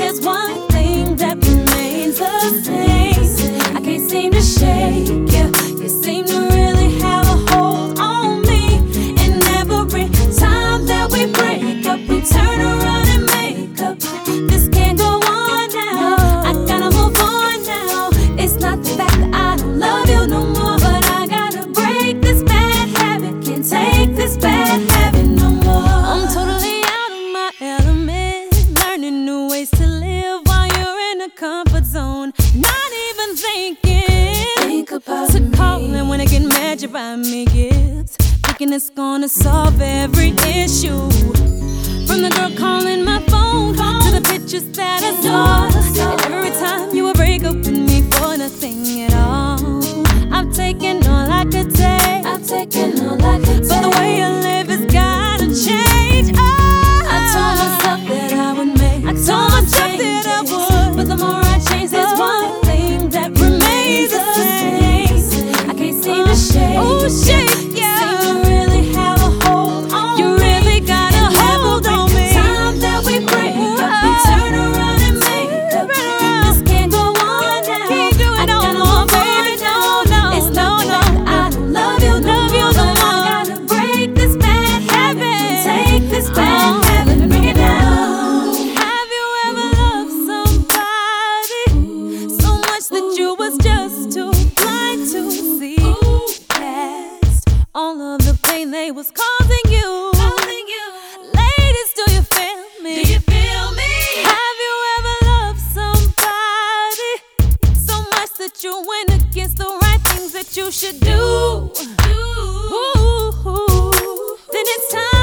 is one. buy me gifts, thinking it's gonna solve every issue. From the girl calling my phone to the pictures that I saw, every time you would break up with me for nothing at all. I've taken all I could take. I've taken you against the right things that you should do. Ooh, then it's time.